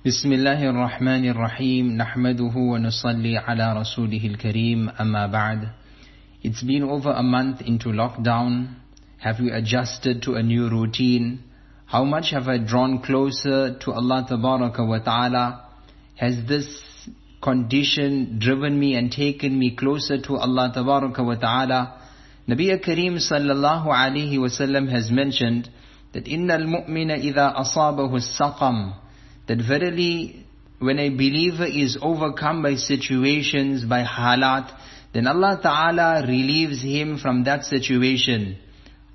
بسم الله الرحمن الرحيم نحمده ونصلي على رسوله الكريم أما بعد It's been over a month into lockdown. Have we adjusted to a new routine? How much have I drawn closer to Allah Tabaraka wa Ta'ala? Has this condition driven me and taken me closer to Allah Tabaraka wa Ta'ala? Nabi Kareem sallallahu alayhi wasallam has mentioned that إِنَّ الْمُؤْمِنَ إِذَا أَصَابَهُ السَّقَمُ that verily when a believer is overcome by situations, by halat, then Allah Ta'ala relieves him from that situation.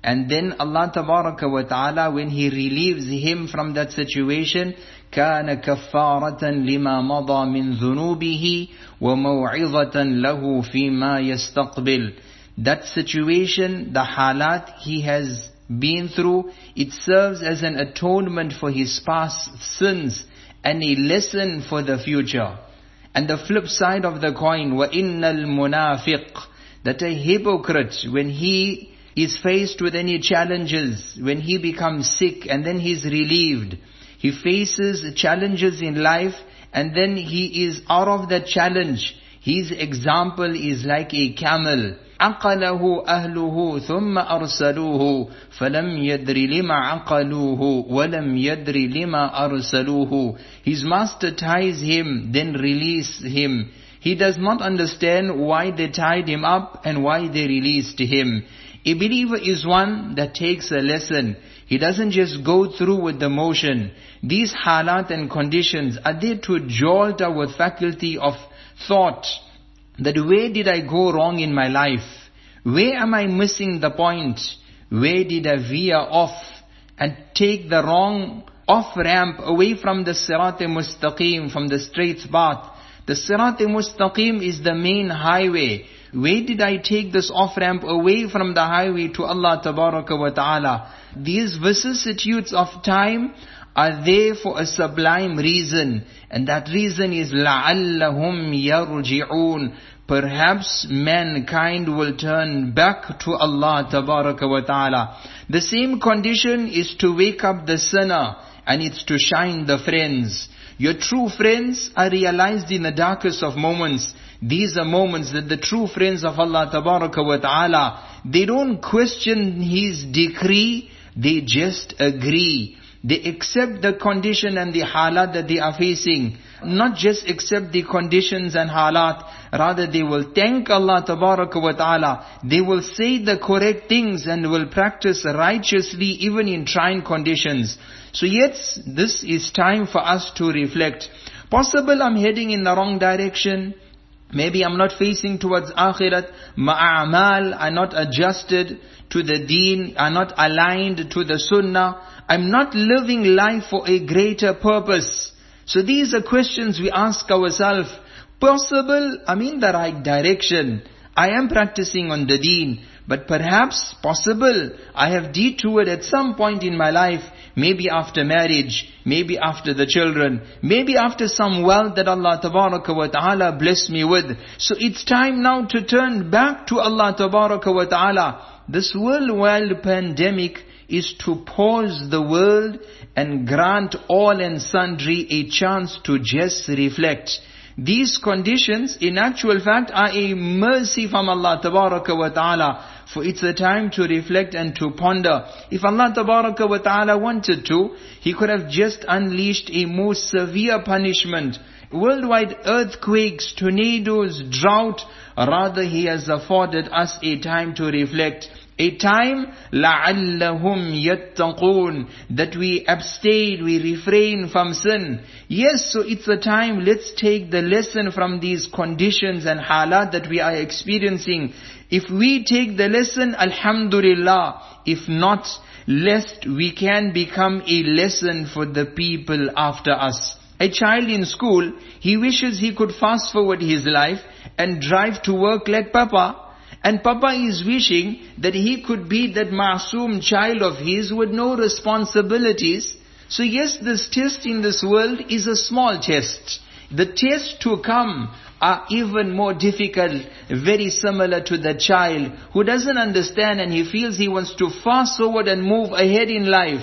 And then Allah Tabaraka wa Ta'ala, when He relieves him from that situation, كان كفارة لما مضى من ذنوبه وموعظة له فيما يستقبل. That situation, the halat he has been through, it serves as an atonement for his past sins and a lesson for the future. And the flip side of the coin, وَإِنَّ الْمُنَافِقِ That a hypocrite, when he is faced with any challenges, when he becomes sick and then he's relieved, he faces challenges in life and then he is out of that challenge. His example is like a camel. عقله أهله ثم أرسلوه فلم يدر لما عقلوه ولم يدر لما أرسلوه His master ties him, then release him. He does not understand why they tied him up and why they released him. A believer is one that takes a lesson. He doesn't just go through with the motion. These halat and conditions are there to jolt our faculty of thought that where did I go wrong in my life? Where am I missing the point? Where did I veer off and take the wrong off ramp away from the sirat mustaqim, from the straight path? The sirat mustaqim is the main highway. Where did I take this off ramp away from the highway to Allah Tabaraka wa Ta'ala? These vicissitudes of time are there for a sublime reason. And that reason is لَعَلَّهُمْ يَرْجِعُونَ Perhaps mankind will turn back to Allah Tabaraka wa Ta'ala. The same condition is to wake up the sinner and it's to shine the friends. Your true friends are realized in the darkest of moments. These are moments that the true friends of Allah Tabaraka wa Ta'ala, they don't question His decree, they just agree. They accept the condition and the halat that they are facing. Not just accept the conditions and halat, rather they will thank Allah Tabaraka wa Ta'ala. They will say the correct things and will practice righteously even in trying conditions. So yes, this is time for us to reflect. Possible I'm heading in the wrong direction. Maybe I'm not facing towards akhirat. Ma'amal are not adjusted to the deen, are not aligned to the sunnah. I'm not living life for a greater purpose. So these are questions we ask ourselves. Possible, I'm in the right direction. I am practicing on the deen. But perhaps, possible, I have detoured at some point in my life, maybe after marriage, maybe after the children, maybe after some wealth that Allah Tabaraka wa Ta'ala blessed me with. So it's time now to turn back to Allah Tabaraka wa Ta'ala. This worldwide pandemic is to pause the world and grant all and sundry a chance to just reflect. These conditions, in actual fact, are a mercy from Allah Tabaraka wa Ta'ala. For it's a time to reflect and to ponder. If Allah Tabaraka wa Ta'ala wanted to, He could have just unleashed a more severe punishment. Worldwide earthquakes, tornadoes, drought. Rather, He has afforded us a time to reflect A time, لَعَلَّهُمْ يَتَّقُونَ That we abstain, we refrain from sin. Yes, so it's a time, let's take the lesson from these conditions and halat that we are experiencing. If we take the lesson, Alhamdulillah. If not, lest we can become a lesson for the people after us. A child in school, he wishes he could fast forward his life and drive to work like Papa. And Papa is wishing that he could be that masoom child of his with no responsibilities. So yes, this test in this world is a small test. The tests to come are even more difficult, very similar to the child who doesn't understand and he feels he wants to fast forward and move ahead in life.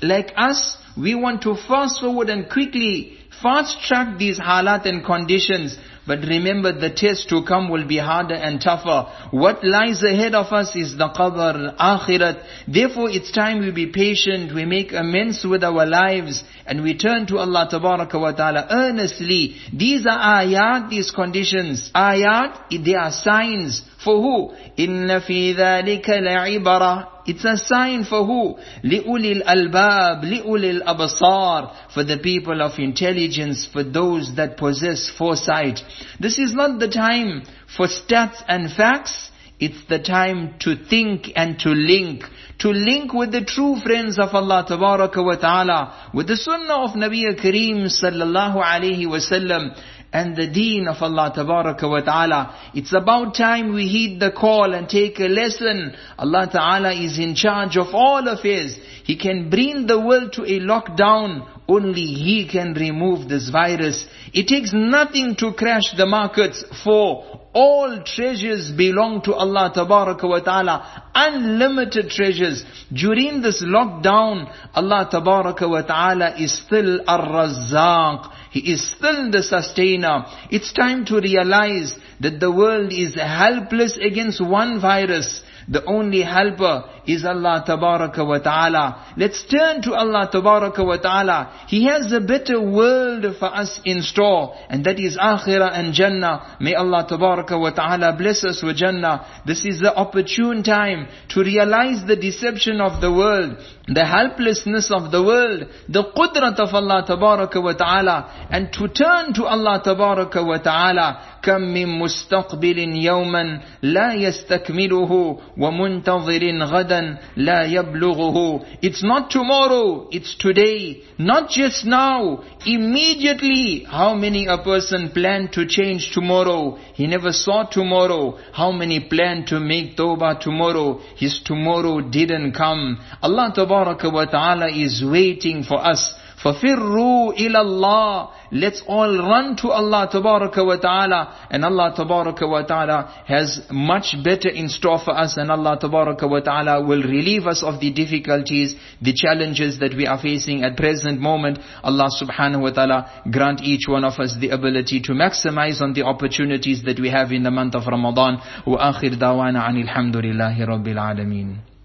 Like us, we want to fast forward and quickly fast track these halat and conditions. But remember the test to come will be harder and tougher. What lies ahead of us is the qabr, akhirat. Therefore it's time we be patient, we make amends with our lives, and we turn to Allah Tabaraka wa Ta'ala earnestly. These are ayat, these conditions. Ayat, they are signs. For who? إِنَّ فِي ذَلِكَ لَعِبَرَةً It's a sign for who? لِأُولِي الْأَلْبَابِ لِأُولِي الْأَبْصَارِ For the people of intelligence, for those that possess foresight. This is not the time for stats and facts. It's the time to think and to link. To link with the true friends of Allah Tabaraka wa Ta'ala. With the sunnah of Nabi Kareem sallallahu alayhi wa sallam and the deen of Allah Tabaraka wa Ta'ala. It's about time we heed the call and take a lesson. Allah Ta'ala is in charge of all affairs. He can bring the world to a lockdown. Only He can remove this virus. It takes nothing to crash the markets for all treasures belong to Allah Tabaraka wa Ta'ala. Unlimited treasures. During this lockdown, Allah Tabaraka wa Ta'ala is still Ar-Razzaq. He is still the sustainer. It's time to realize that the world is helpless against one virus. The only helper is Allah Tabaraka wa Ta'ala. Let's turn to Allah Tabaraka wa Ta'ala. He has a better world for us in store, and that is Akhirah and Jannah. May Allah Tabaraka wa Ta'ala bless us with Jannah. This is the opportune time to realize the deception of the world, the helplessness of the world, the qudrat of Allah Tabaraka wa Ta'ala, and to turn to Allah Tabaraka wa Ta'ala. كم من مستقبل يوما لا يستكمله ومنتظر غدا لا يبلغه It's not tomorrow, it's today. Not just now, immediately. How many a person planned to change tomorrow? He never saw tomorrow. How many planned to make tawbah tomorrow? His tomorrow didn't come. Allah wa ta'ala is waiting for us. فَفِرُّوا إِلَى اللَّهِ Let's all run to Allah Tabaraka wa Ta'ala. And Allah Tabaraka wa Ta'ala has much better in store for us. And Allah Tabaraka wa Ta'ala will relieve us of the difficulties, the challenges that we are facing at present moment. Allah Subhanahu wa Ta'ala grant each one of us the ability to maximize on the opportunities that we have in the month of Ramadan. وآخر دعوانا عن الحمد لله رب العالمين